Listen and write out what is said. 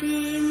be